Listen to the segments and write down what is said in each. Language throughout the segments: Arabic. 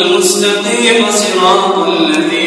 المستقيم صراط الذين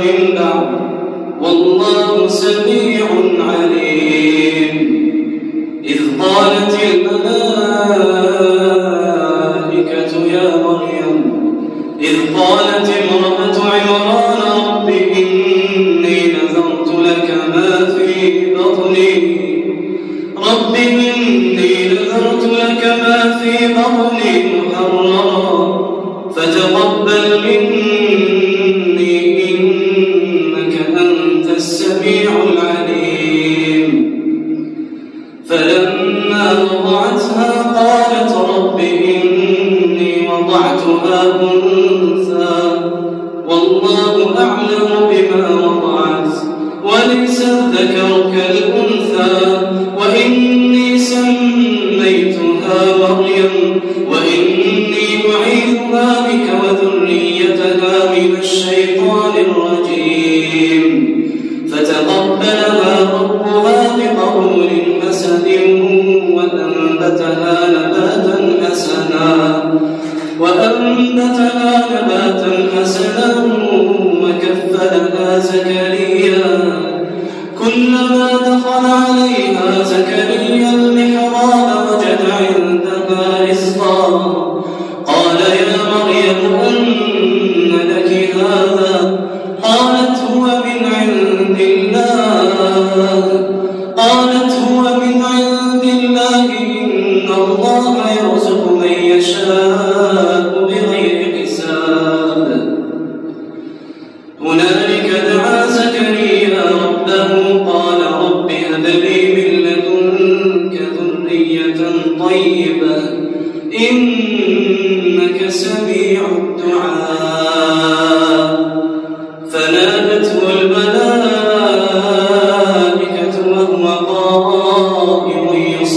بالأرض والله سميع عليم. إذ قالت Him.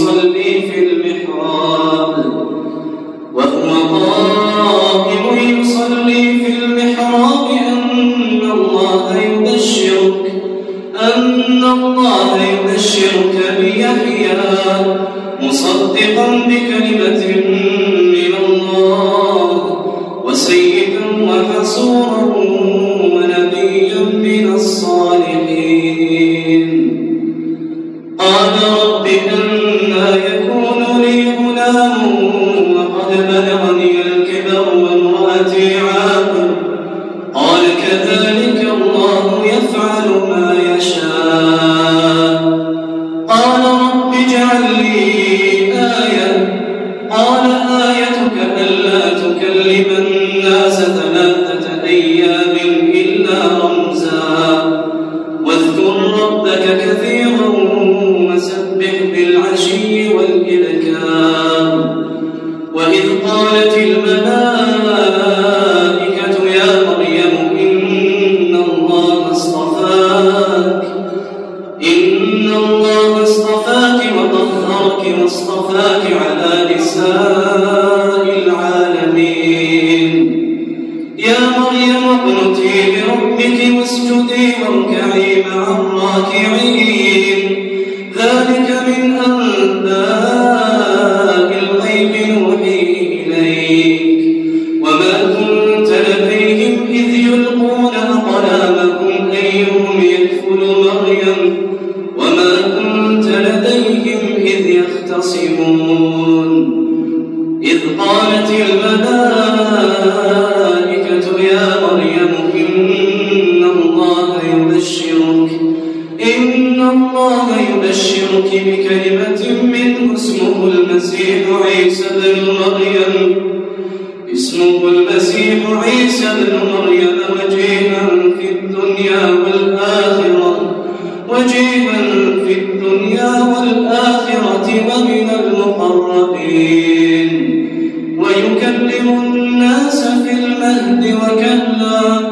Muslim. قد بلغني الكبر وامرأتي عاقر Him مجيبا في الدنيا والآخرة ومن المقربين. ويكلم الناس في المهد وكلا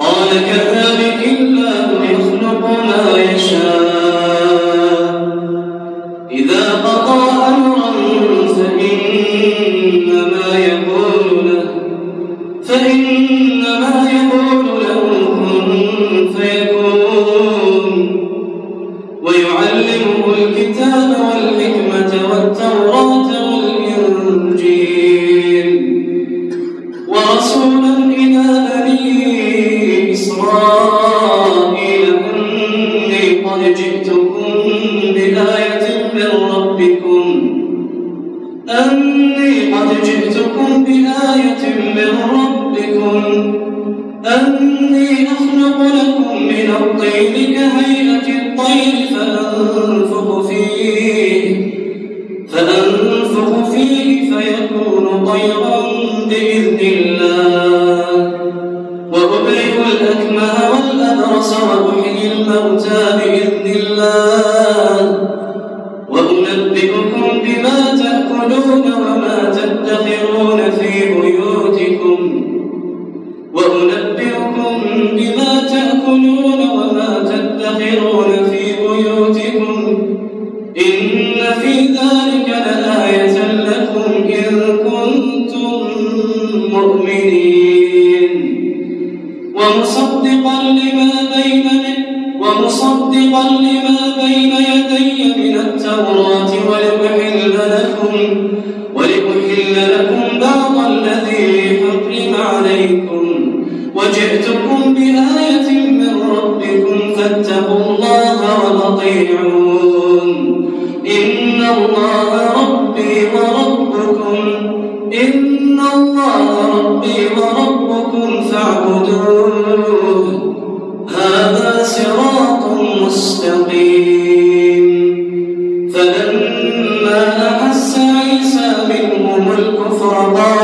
قال كذلك الله يخلق ما يشاء. لقد جئتكم بآية من ربكم. أني قد جئتكم بآية من ربكم. أني أخلق لكم من الطين كهيئة الطير فأنفق فيه. وأنبئكم بما تأكلون وما في بيوتكم. وأنبئكم بما تأكلون لكم ولأحل لكم بعض الذي حرم عليكم. وجئتكم بآية من ربكم فاتقوا الله وأطيعون. إن الله ربي وربكم. إن الله ربي وربكم فاعبدوه الله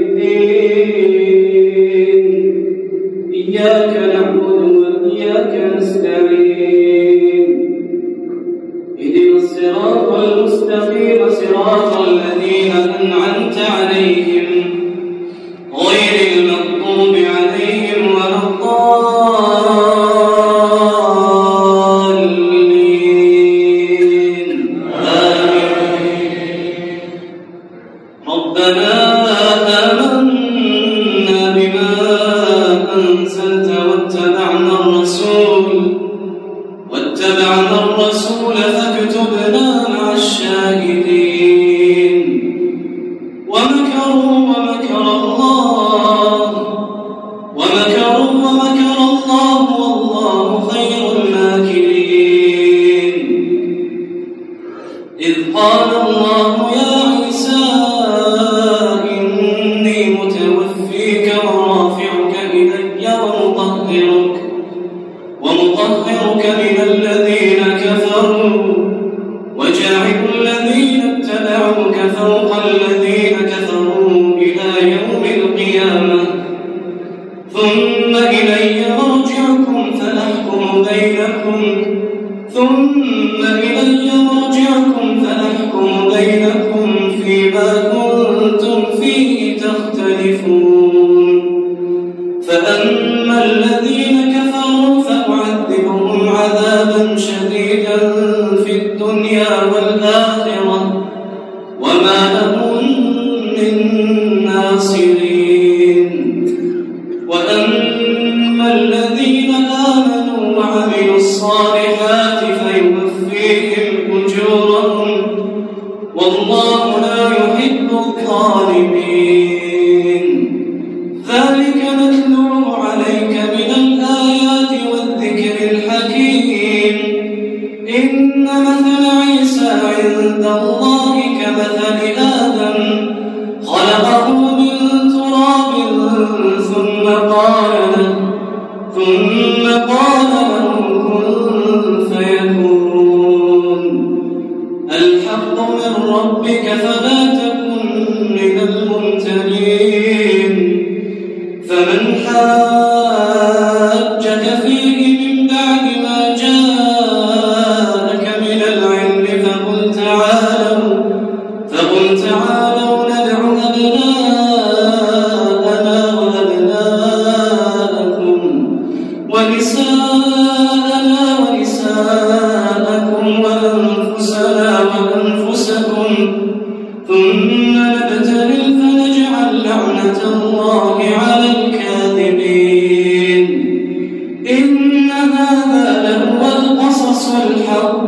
يختلفون فأما الذين كفروا فأعذبهم عذابا شديدا في الدنيا والآخرة. وما لهم من ناصرين. إن الله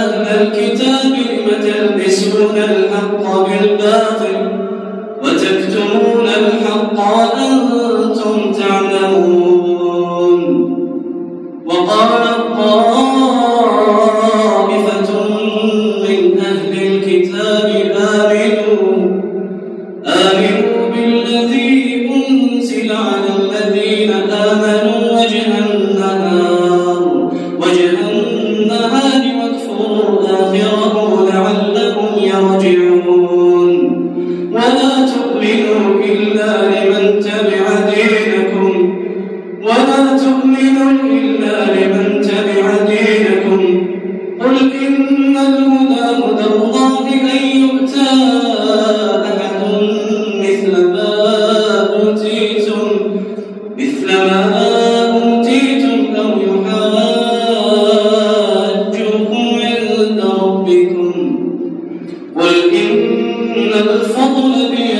أهل الكتاب لم تلبسون الحق بالباطل وتكتمون الحق أنتم تعلمون. الفضل بيد